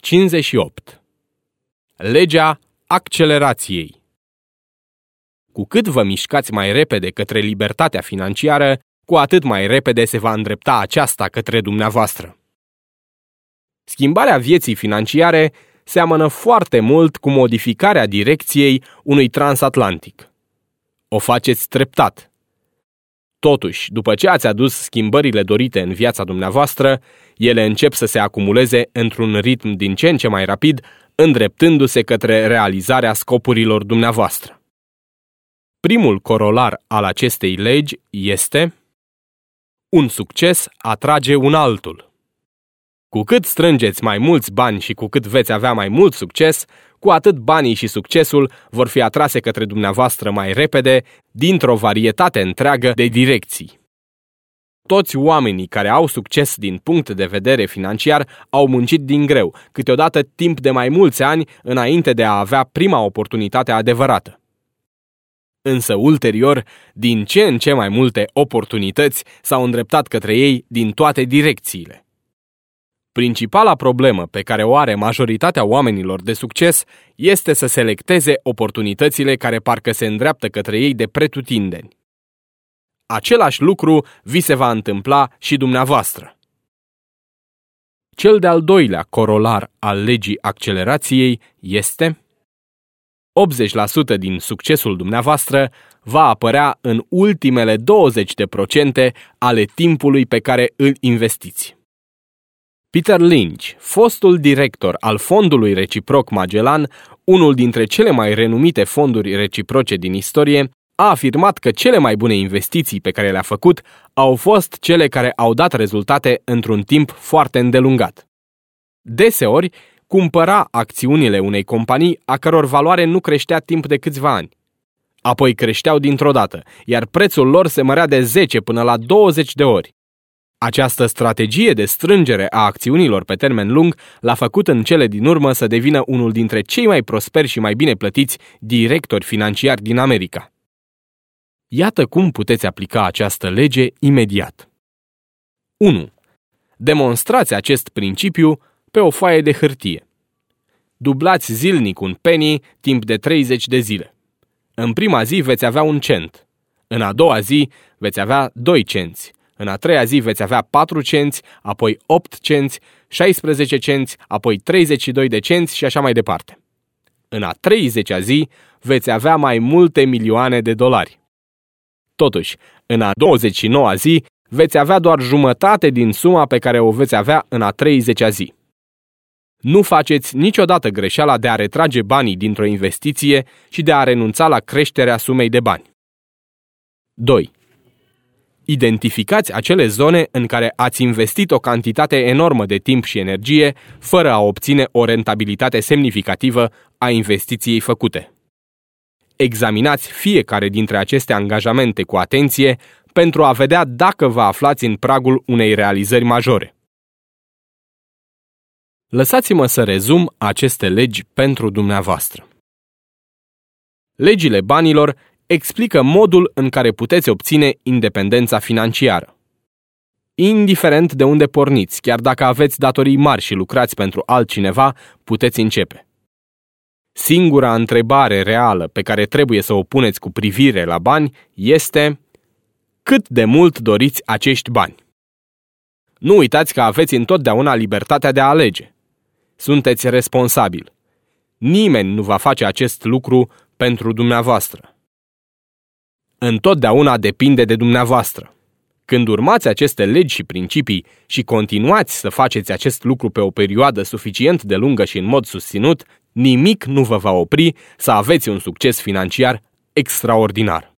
58. Legea accelerației Cu cât vă mișcați mai repede către libertatea financiară, cu atât mai repede se va îndrepta aceasta către dumneavoastră. Schimbarea vieții financiare seamănă foarte mult cu modificarea direcției unui transatlantic. O faceți treptat – Totuși, după ce ați adus schimbările dorite în viața dumneavoastră, ele încep să se acumuleze într-un ritm din ce în ce mai rapid, îndreptându-se către realizarea scopurilor dumneavoastră. Primul corolar al acestei legi este un succes atrage un altul. Cu cât strângeți mai mulți bani și cu cât veți avea mai mult succes, cu atât banii și succesul vor fi atrase către dumneavoastră mai repede, dintr-o varietate întreagă de direcții. Toți oamenii care au succes din punct de vedere financiar au muncit din greu, câteodată timp de mai mulți ani înainte de a avea prima oportunitate adevărată. Însă ulterior, din ce în ce mai multe oportunități s-au îndreptat către ei din toate direcțiile. Principala problemă pe care o are majoritatea oamenilor de succes este să selecteze oportunitățile care parcă se îndreaptă către ei de pretutindeni. Același lucru vi se va întâmpla și dumneavoastră. Cel de-al doilea corolar al legii accelerației este 80% din succesul dumneavoastră va apărea în ultimele 20% ale timpului pe care îl investiți. Peter Lynch, fostul director al fondului reciproc Magellan, unul dintre cele mai renumite fonduri reciproce din istorie, a afirmat că cele mai bune investiții pe care le-a făcut au fost cele care au dat rezultate într-un timp foarte îndelungat. Deseori, cumpăra acțiunile unei companii a căror valoare nu creștea timp de câțiva ani. Apoi creșteau dintr-o dată, iar prețul lor se mărea de 10 până la 20 de ori. Această strategie de strângere a acțiunilor pe termen lung l-a făcut în cele din urmă să devină unul dintre cei mai prosperi și mai bine plătiți directori financiari din America. Iată cum puteți aplica această lege imediat. 1. Demonstrați acest principiu pe o foaie de hârtie. Dublați zilnic un penny timp de 30 de zile. În prima zi veți avea un cent. În a doua zi veți avea 2 cenți în a treia zi veți avea 4 cenți, apoi 8 cenți, 16 cenți, apoi 32 de cenți și așa mai departe. În a 30-a zi veți avea mai multe milioane de dolari. Totuși, în a 29-a zi veți avea doar jumătate din suma pe care o veți avea în a 30-a zi. Nu faceți niciodată greșeala de a retrage banii dintr-o investiție și de a renunța la creșterea sumei de bani. 2. Identificați acele zone în care ați investit o cantitate enormă de timp și energie fără a obține o rentabilitate semnificativă a investiției făcute. Examinați fiecare dintre aceste angajamente cu atenție pentru a vedea dacă vă aflați în pragul unei realizări majore. Lăsați-mă să rezum aceste legi pentru dumneavoastră. Legile banilor explică modul în care puteți obține independența financiară. Indiferent de unde porniți, chiar dacă aveți datorii mari și lucrați pentru altcineva, puteți începe. Singura întrebare reală pe care trebuie să o puneți cu privire la bani este cât de mult doriți acești bani. Nu uitați că aveți întotdeauna libertatea de a alege. Sunteți responsabil. Nimeni nu va face acest lucru pentru dumneavoastră întotdeauna depinde de dumneavoastră. Când urmați aceste legi și principii și continuați să faceți acest lucru pe o perioadă suficient de lungă și în mod susținut, nimic nu vă va opri să aveți un succes financiar extraordinar.